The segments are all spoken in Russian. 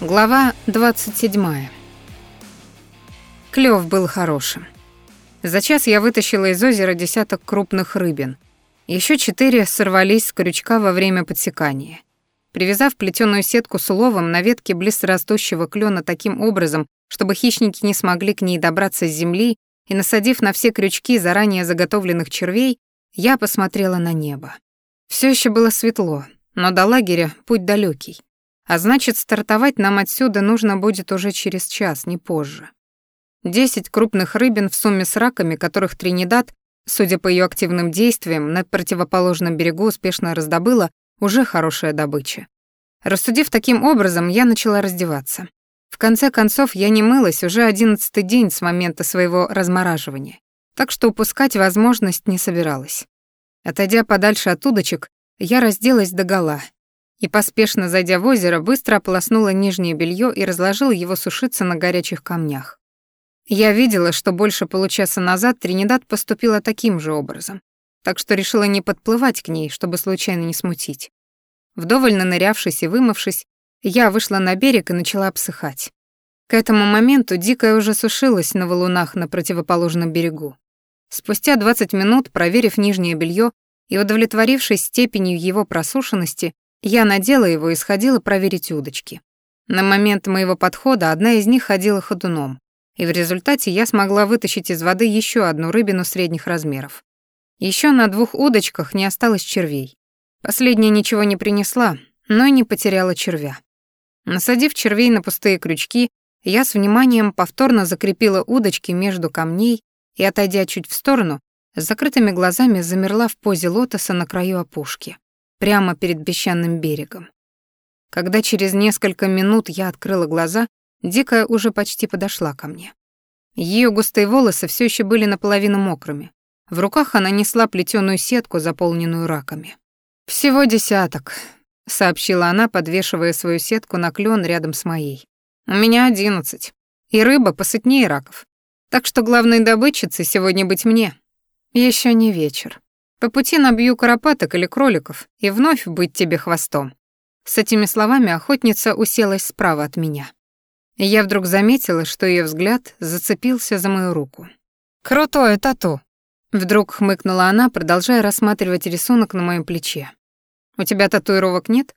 Глава 27. Клёв был хорошим. За час я вытащила из озера десяток крупных рыбин. Еще четыре сорвались с крючка во время подсекания. Привязав плетеную сетку с уловом на ветке близко клена таким образом, чтобы хищники не смогли к ней добраться с земли, и насадив на все крючки заранее заготовленных червей, я посмотрела на небо. Все еще было светло, но до лагеря путь далекий. А значит, стартовать нам отсюда нужно будет уже через час, не позже. Десять крупных рыбин в сумме с раками, которых Тринидад, судя по ее активным действиям, на противоположном берегу успешно раздобыла, уже хорошая добыча. Рассудив таким образом, я начала раздеваться. В конце концов, я не мылась уже одиннадцатый день с момента своего размораживания, так что упускать возможность не собиралась. Отойдя подальше от удочек, я разделась догола и, поспешно зайдя в озеро, быстро ополоснула нижнее белье и разложила его сушиться на горячих камнях. Я видела, что больше получаса назад Тринидад поступила таким же образом, так что решила не подплывать к ней, чтобы случайно не смутить. Вдоволь нанырявшись и вымывшись, я вышла на берег и начала обсыхать. К этому моменту дикая уже сушилась на валунах на противоположном берегу. Спустя 20 минут, проверив нижнее белье и удовлетворившись степенью его просушенности, я надела его и сходила проверить удочки. На момент моего подхода одна из них ходила ходуном, и в результате я смогла вытащить из воды еще одну рыбину средних размеров. Еще на двух удочках не осталось червей. Последняя ничего не принесла, но и не потеряла червя. Насадив червей на пустые крючки, я с вниманием повторно закрепила удочки между камней и, отойдя чуть в сторону, с закрытыми глазами замерла в позе лотоса на краю опушки прямо перед песчаным берегом. Когда через несколько минут я открыла глаза, Дикая уже почти подошла ко мне. Ее густые волосы все еще были наполовину мокрыми. В руках она несла плетеную сетку, заполненную раками. «Всего десяток», — сообщила она, подвешивая свою сетку на клен рядом с моей. «У меня одиннадцать. И рыба посытнее раков. Так что главной добытчицей сегодня быть мне. Еще не вечер. По пути набью карапаток или кроликов и вновь быть тебе хвостом. С этими словами охотница уселась справа от меня. Я вдруг заметила, что ее взгляд зацепился за мою руку. «Крутое тату!» Вдруг хмыкнула она, продолжая рассматривать рисунок на моем плече. «У тебя татуировок нет?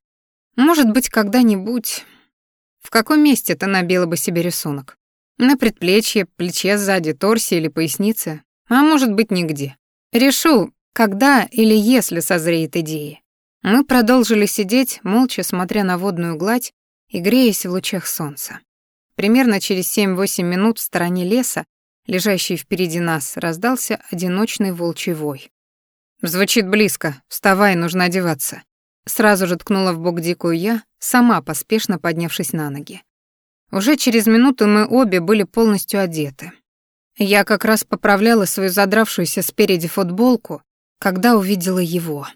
Может быть, когда-нибудь...» В каком месте ты набила бы себе рисунок? На предплечье, плече сзади, торсе или пояснице? А может быть, нигде. Решу, когда или если созреет идея. Мы продолжили сидеть, молча смотря на водную гладь и греясь в лучах солнца. Примерно через 7-8 минут в стороне леса, лежащей впереди нас, раздался одиночный волчий вой. «Звучит близко. Вставай, нужно одеваться». Сразу же ткнула в бок дикую я, сама поспешно поднявшись на ноги. Уже через минуту мы обе были полностью одеты. Я как раз поправляла свою задравшуюся спереди футболку, когда увидела его.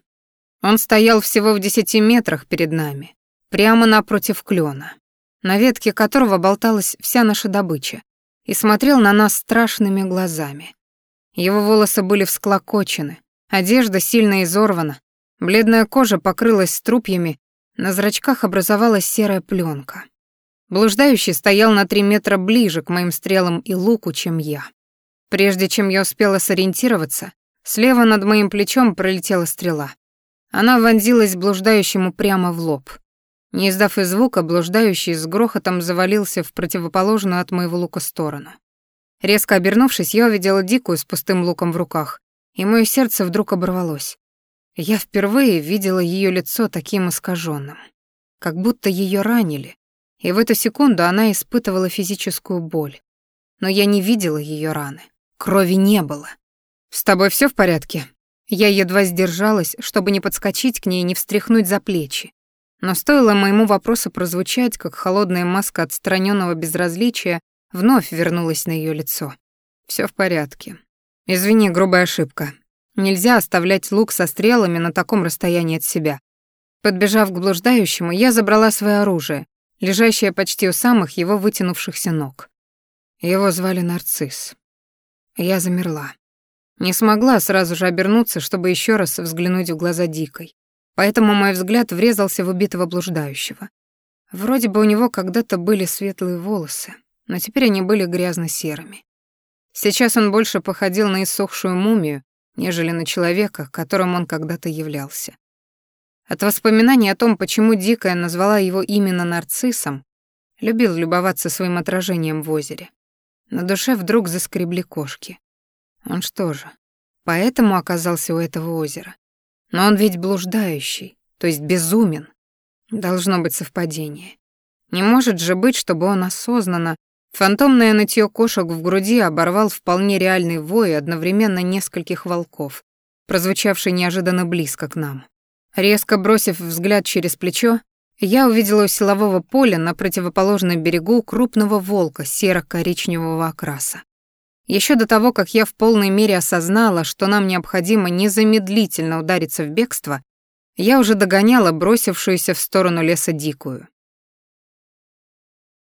Он стоял всего в десяти метрах перед нами, прямо напротив клена, на ветке которого болталась вся наша добыча, и смотрел на нас страшными глазами. Его волосы были всклокочены, одежда сильно изорвана, бледная кожа покрылась струпьями, на зрачках образовалась серая пленка. Блуждающий стоял на три метра ближе к моим стрелам и луку, чем я. Прежде чем я успела сориентироваться, Слева над моим плечом пролетела стрела. Она вонзилась блуждающему прямо в лоб. Не издав и звука, блуждающий с грохотом завалился в противоположную от моего лука сторону. Резко обернувшись, я увидела дикую с пустым луком в руках, и мое сердце вдруг оборвалось. Я впервые видела ее лицо таким искаженным, как будто ее ранили, и в эту секунду она испытывала физическую боль. Но я не видела ее раны. Крови не было. «С тобой все в порядке?» Я едва сдержалась, чтобы не подскочить к ней и не встряхнуть за плечи. Но стоило моему вопросу прозвучать, как холодная маска отстраненного безразличия вновь вернулась на ее лицо. Все в порядке. Извини, грубая ошибка. Нельзя оставлять лук со стрелами на таком расстоянии от себя. Подбежав к блуждающему, я забрала свое оружие, лежащее почти у самых его вытянувшихся ног. Его звали Нарцисс. Я замерла. Не смогла сразу же обернуться, чтобы еще раз взглянуть в глаза Дикой. Поэтому мой взгляд врезался в убитого блуждающего. Вроде бы у него когда-то были светлые волосы, но теперь они были грязно-серыми. Сейчас он больше походил на иссохшую мумию, нежели на человека, которым он когда-то являлся. От воспоминаний о том, почему Дикая назвала его именно нарциссом, любил любоваться своим отражением в озере. На душе вдруг заскребли кошки. Он что же, поэтому оказался у этого озера? Но он ведь блуждающий, то есть безумен. Должно быть совпадение. Не может же быть, чтобы он осознанно Фантомное нытье кошек в груди оборвал вполне реальный вой одновременно нескольких волков, прозвучавший неожиданно близко к нам. Резко бросив взгляд через плечо, я увидела у силового поля на противоположном берегу крупного волка серо-коричневого окраса. Еще до того, как я в полной мере осознала, что нам необходимо незамедлительно удариться в бегство, я уже догоняла бросившуюся в сторону леса дикую.